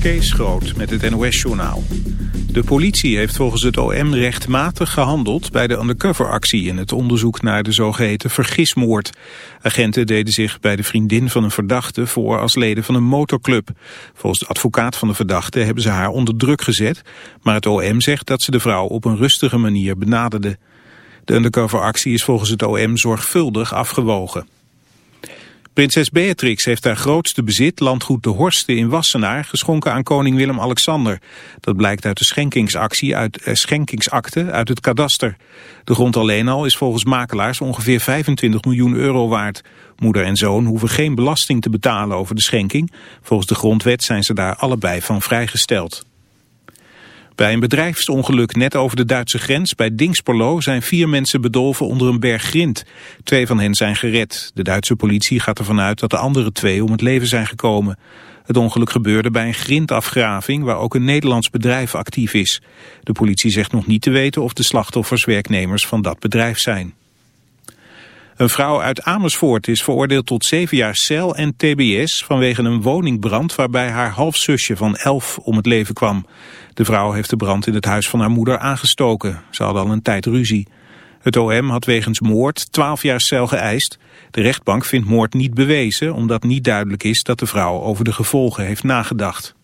Kees Groot met het NOS-journaal. De politie heeft volgens het OM rechtmatig gehandeld bij de undercoveractie in het onderzoek naar de zogeheten vergismoord. Agenten deden zich bij de vriendin van een verdachte voor als leden van een motorclub. Volgens de advocaat van de verdachte hebben ze haar onder druk gezet, maar het OM zegt dat ze de vrouw op een rustige manier benaderde. De undercoveractie is volgens het OM zorgvuldig afgewogen. Prinses Beatrix heeft haar grootste bezit, landgoed de Horsten in Wassenaar, geschonken aan koning Willem-Alexander. Dat blijkt uit de schenkingsactie uit, eh, schenkingsakte uit het kadaster. De grond alleen al is volgens makelaars ongeveer 25 miljoen euro waard. Moeder en zoon hoeven geen belasting te betalen over de schenking. Volgens de grondwet zijn ze daar allebei van vrijgesteld. Bij een bedrijfsongeluk net over de Duitse grens bij Dingsperlo zijn vier mensen bedolven onder een berg grind. Twee van hen zijn gered. De Duitse politie gaat ervan uit dat de andere twee om het leven zijn gekomen. Het ongeluk gebeurde bij een grindafgraving waar ook een Nederlands bedrijf actief is. De politie zegt nog niet te weten of de slachtoffers werknemers van dat bedrijf zijn. Een vrouw uit Amersfoort is veroordeeld tot zeven jaar cel en tbs vanwege een woningbrand waarbij haar halfzusje van elf om het leven kwam. De vrouw heeft de brand in het huis van haar moeder aangestoken. Ze hadden al een tijd ruzie. Het OM had wegens moord 12 jaar cel geëist. De rechtbank vindt moord niet bewezen omdat niet duidelijk is dat de vrouw over de gevolgen heeft nagedacht.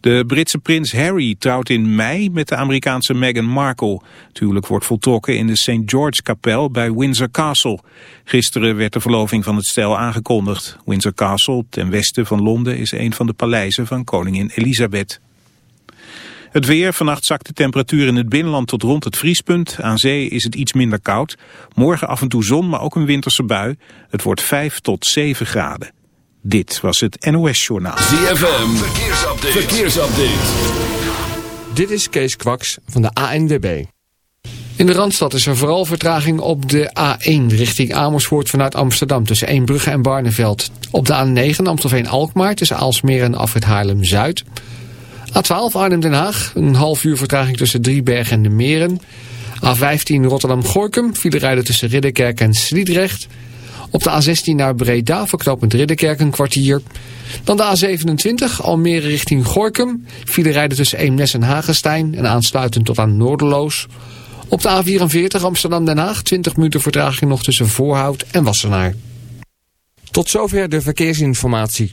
De Britse prins Harry trouwt in mei met de Amerikaanse Meghan Markle. Tuurlijk wordt voltrokken in de St. George kapel bij Windsor Castle. Gisteren werd de verloving van het stel aangekondigd. Windsor Castle, ten westen van Londen, is een van de paleizen van koningin Elisabeth. Het weer, vannacht zakt de temperatuur in het binnenland tot rond het vriespunt. Aan zee is het iets minder koud. Morgen af en toe zon, maar ook een winterse bui. Het wordt 5 tot 7 graden. Dit was het NOS Journaal. ZFM, verkeersupdate. verkeersupdate. Dit is Kees Kwaks van de ANWB. In de Randstad is er vooral vertraging op de A1 richting Amersfoort vanuit Amsterdam tussen Eembrugge en Barneveld. Op de A9 Amstelveen-Alkmaar tussen Aalsmeer en Afrit Haarlem-Zuid. A12 Arnhem-Den Haag, een half uur vertraging tussen Driebergen en de Meren. A15 Rotterdam-Gorkum, file rijden tussen Ridderkerk en Sliedrecht. Op de A16 naar Breda, verknopend Ridderkerk een kwartier. Dan de A27 Almere richting Gorkum, file rijden tussen Eemnes en Hagestein en aansluitend tot aan Noorderloos. Op de A44 Amsterdam-Den Haag, 20 minuten vertraging nog tussen Voorhout en Wassenaar. Tot zover de verkeersinformatie.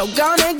So gonna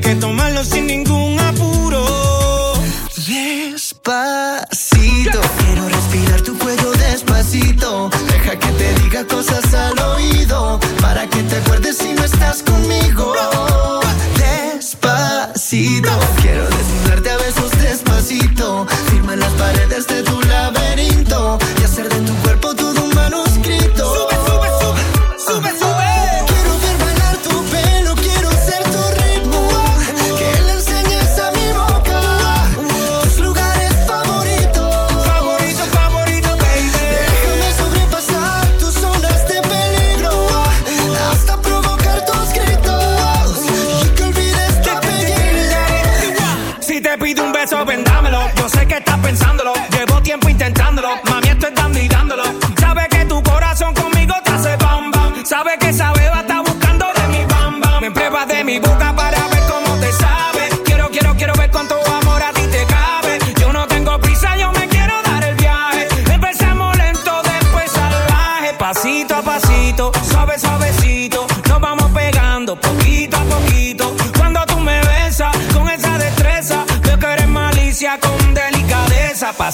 que tomar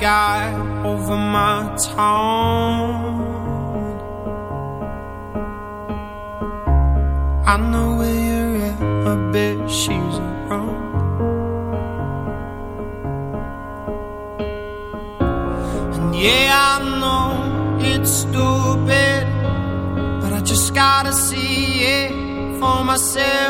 sky over my town. I know where you're at, a bit she's around. And yeah, I know it's stupid, but I just gotta see it for myself